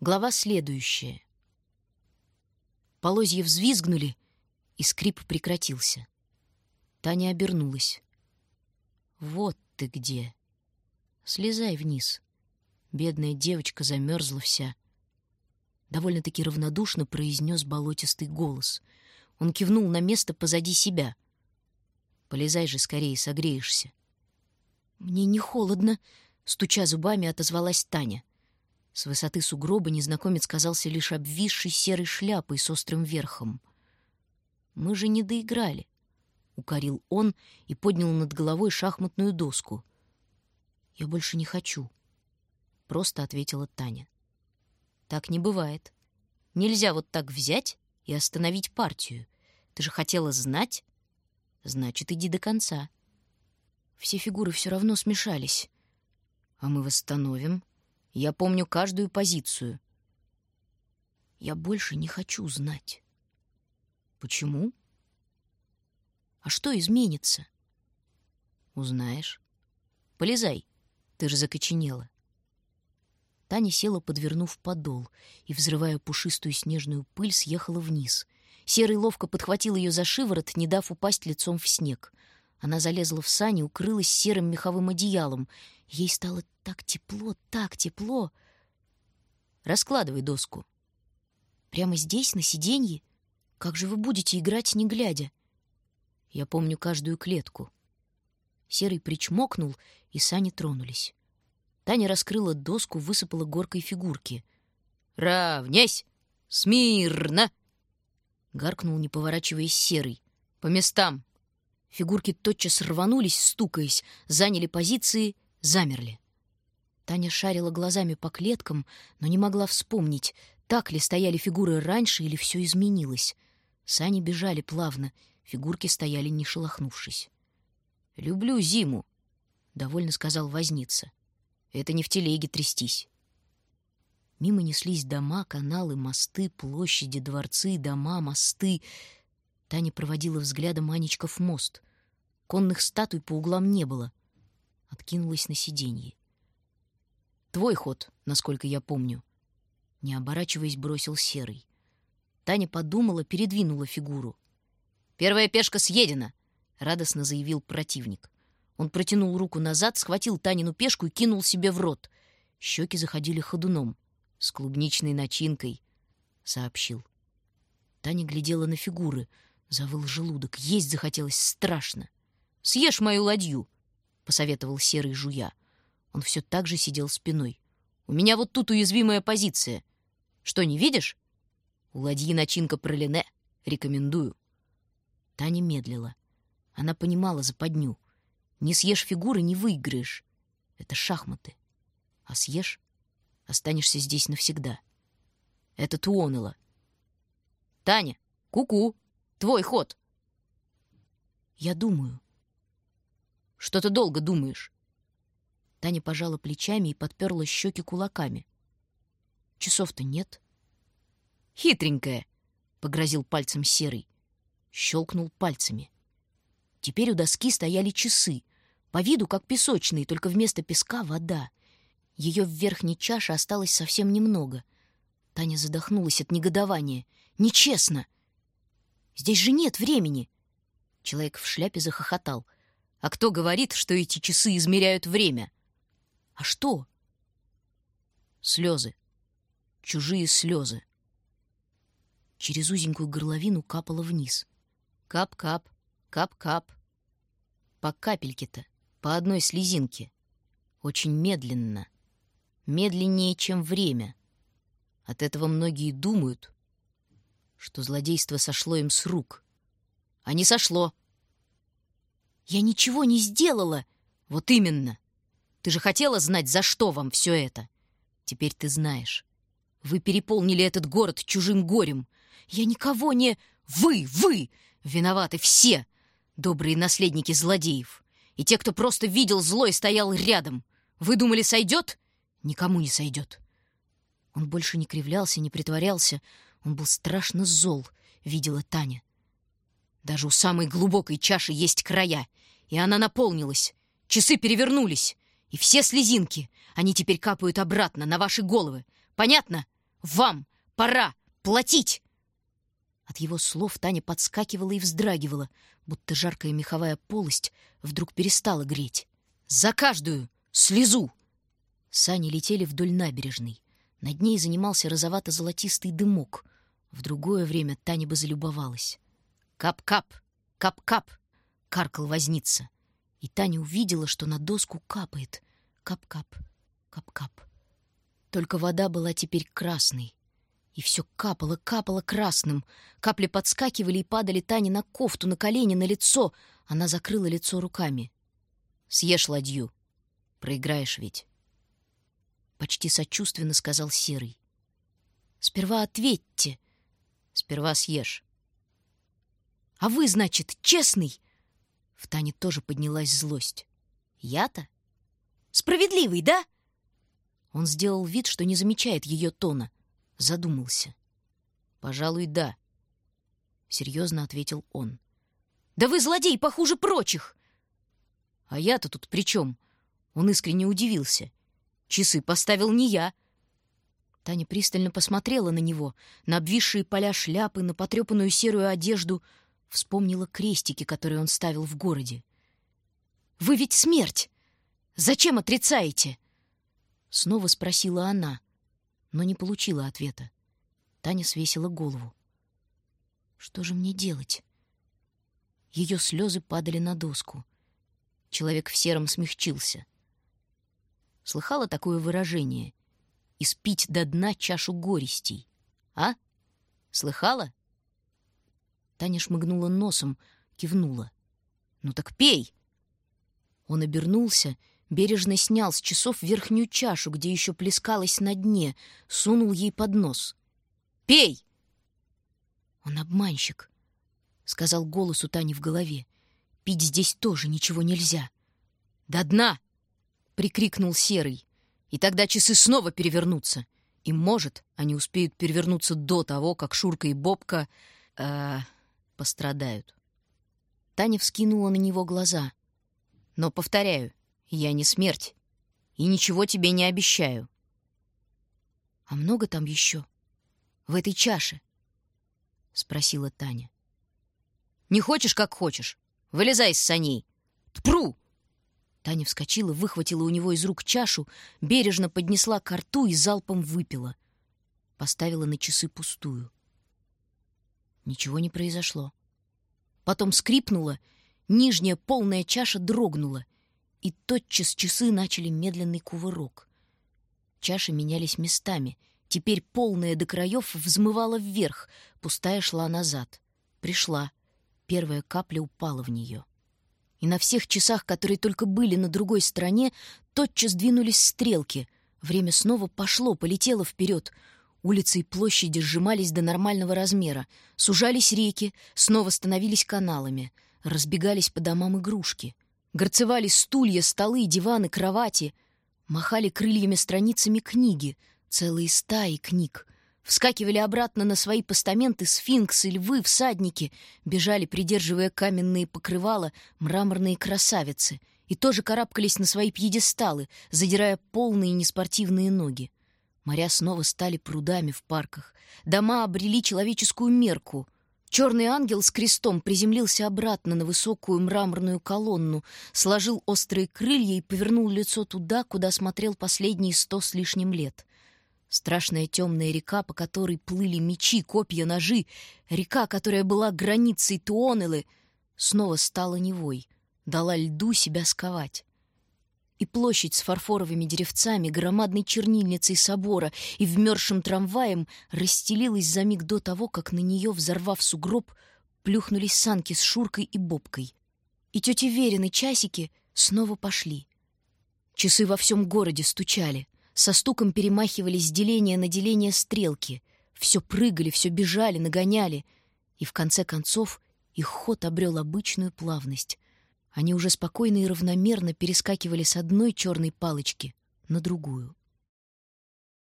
Глава следующая. Полозья взвизгнули, и скрип прекратился. Таня обернулась. «Вот ты где! Слезай вниз!» Бедная девочка замерзла вся. Довольно-таки равнодушно произнес болотистый голос. Он кивнул на место позади себя. «Полезай же скорее, согреешься». «Мне не холодно», — стуча зубами, отозвалась Таня. С высоты сугроба незнакомец казался лишь обвисшей серой шляпой с острым верхом. «Мы же не доиграли», — укорил он и поднял над головой шахматную доску. «Я больше не хочу», — просто ответила Таня. «Так не бывает. Нельзя вот так взять и остановить партию. Ты же хотела знать? Значит, иди до конца». Все фигуры все равно смешались. «А мы восстановим», я помню каждую позицию. Я больше не хочу знать. Почему? А что изменится? Узнаешь. Полезай, ты же закоченела. Таня села, подвернув подол, и, взрывая пушистую снежную пыль, съехала вниз. Серый ловко подхватил ее за шиворот, не дав упасть лицом в снег. Она залезла в сани, укрылась серым меховым одеялом. Ей стало так тепло, так тепло. Раскладывай доску. Прямо здесь, на сиденье? Как же вы будете играть, не глядя? Я помню каждую клетку. Серый причмокнул, и сани тронулись. Таня раскрыла доску, высыпала горкой фигурки. «Равнясь! Смирно!» Гаркнул, не поворачиваясь, серый. «По местам!» Фигурки тотчас рванулись, стукаясь, заняли позиции, замерли. Таня шарила глазами по клеткам, но не могла вспомнить, так ли стояли фигуры раньше или все изменилось. Сани бежали плавно, фигурки стояли, не шелохнувшись. «Люблю зиму», — довольно сказал возница. «Это не в телеге трястись». Мимо неслись дома, каналы, мосты, площади, дворцы, дома, мосты — Таня проводила взглядом Анечков мост. Конных статуй по углам не было. Откинулась на сиденье. «Твой ход, насколько я помню». Не оборачиваясь, бросил Серый. Таня подумала, передвинула фигуру. «Первая пешка съедена!» — радостно заявил противник. Он протянул руку назад, схватил Танину пешку и кинул себе в рот. Щеки заходили ходуном. «С клубничной начинкой», — сообщил. Таня глядела на фигуры — Завыл желудок, есть захотелось страшно. «Съешь мою ладью», — посоветовал серый жуя. Он все так же сидел спиной. «У меня вот тут уязвимая позиция. Что, не видишь?» «У ладьи начинка пролине. Рекомендую». Таня медлила. Она понимала западню. Не съешь фигуры — не выиграешь. Это шахматы. А съешь — останешься здесь навсегда. Это Туонела. «Таня, ку-ку!» Твой ход. Я думаю. Что ты долго думаешь? Таня пожала плечами и подперла щеки кулаками. Часов-то нет. Хитренькая, погрозил пальцем серый. Щелкнул пальцами. Теперь у доски стояли часы. По виду как песочные, только вместо песка вода. Ее в верхней чаше осталось совсем немного. Таня задохнулась от негодования. Нечестно! — Здесь же нет времени!» Человек в шляпе захохотал. «А кто говорит, что эти часы измеряют время?» «А что?» «Слезы. Чужие слезы». Через узенькую горловину капало вниз. Кап-кап, кап-кап. По капельке-то, по одной слезинке. Очень медленно. Медленнее, чем время. От этого многие думают, что злодейство сошло им с рук. А не сошло. Я ничего не сделала. Вот именно. Ты же хотела знать, за что вам все это. Теперь ты знаешь. Вы переполнили этот город чужим горем. Я никого не... Вы, вы! Виноваты все! Добрые наследники злодеев. И те, кто просто видел зло и стоял рядом. Вы думали, сойдет? Никому не сойдет. Он больше не кривлялся, не притворялся. Он был страшно зол, видела Таня. Даже у самой глубокой чаши есть края, и она наполнилась. Часы перевернулись, и все слезинки, они теперь капают обратно на ваши головы. Понятно? Вам пора платить!» От его слов Таня подскакивала и вздрагивала, будто жаркая меховая полость вдруг перестала греть. «За каждую слезу!» Сани летели вдоль набережной. Над ней занимался розовато-золотистый дымок. В другое время Таня бы залюбовалась. «Кап-кап! Кап-кап!» — каркал возница. И Таня увидела, что на доску капает. Кап-кап, кап-кап. Только вода была теперь красной. И все капало, капало красным. Капли подскакивали и падали Тане на кофту, на колени, на лицо. Она закрыла лицо руками. «Съешь ладью. Проиграешь ведь». Почти сочувственно сказал Серый. «Сперва ответьте. Сперва съешь». «А вы, значит, честный?» В Тане тоже поднялась злость. «Я-то? Справедливый, да?» Он сделал вид, что не замечает ее тона. Задумался. «Пожалуй, да», — серьезно ответил он. «Да вы злодей похуже прочих!» «А я-то тут при чем?» Он искренне удивился. «Часы поставил не я». Таня пристально посмотрела на него, на обвисшие поля шляпы, на потрепанную серую одежду — Вспомнила крестики, которые он ставил в городе. «Вы ведь смерть! Зачем отрицаете?» Снова спросила она, но не получила ответа. Таня свесила голову. «Что же мне делать?» Ее слезы падали на доску. Человек в сером смягчился. Слыхала такое выражение? «Испить до дна чашу горестей». А? Слыхала? Таня шмыгнула носом, кивнула. «Ну так пей!» Он обернулся, бережно снял с часов верхнюю чашу, где еще плескалась на дне, сунул ей под нос. «Пей!» «Он обманщик», — сказал голос у Тани в голове. «Пить здесь тоже ничего нельзя». «До дна!» — прикрикнул Серый. «И тогда часы снова перевернутся. И, может, они успеют перевернуться до того, как Шурка и Бобка... Э, пострадают. Таня вскинула на него глаза. Но, повторяю, я не смерть. И ничего тебе не обещаю. А много там еще? В этой чаше? Спросила Таня. Не хочешь, как хочешь. Вылезай с саней. Тпру! Таня вскочила, выхватила у него из рук чашу, бережно поднесла к рту и залпом выпила. Поставила на часы пустую. Ничего не произошло. Потом скрипнула, нижняя полная чаша дрогнула, и тотчас часы начали медленный кувырок. Чаши менялись местами. Теперь полная до краев взмывала вверх, пустая шла назад. Пришла. Первая капля упала в нее. И на всех часах, которые только были на другой стороне, тотчас двинулись стрелки. Время снова пошло, полетело вперед — Улицы и площади сжимались до нормального размера, сужались реки, снова становились каналами, разбегались по домам игрушки, горцевали стулья, столы, диваны, кровати, махали крыльями страницами книги, целые стаи книг, вскакивали обратно на свои постаменты сфинксы, львы, всадники, бежали, придерживая каменные покрывала, мраморные красавицы — и тоже карабкались на свои пьедесталы, задирая полные неспортивные ноги. Моря снова стали прудами в парках. Дома обрели человеческую мерку. Черный ангел с крестом приземлился обратно на высокую мраморную колонну, сложил острые крылья и повернул лицо туда, куда смотрел последние сто с лишним лет. Страшная темная река, по которой плыли мечи, копья, ножи, река, которая была границей Туонелы, снова стала невой, дала льду себя сковать и площадь с фарфоровыми деревцами, громадной чернильницей собора и вмерзшим трамваем расстелилась за миг до того, как на нее, взорвав сугроб, плюхнулись санки с Шуркой и Бобкой. И тети Верины часики снова пошли. Часы во всем городе стучали, со стуком перемахивались с деления на деление стрелки, все прыгали, все бежали, нагоняли, и в конце концов их ход обрел обычную плавность, они уже спокойно и равномерно перескакивали с одной черной палочки на другую.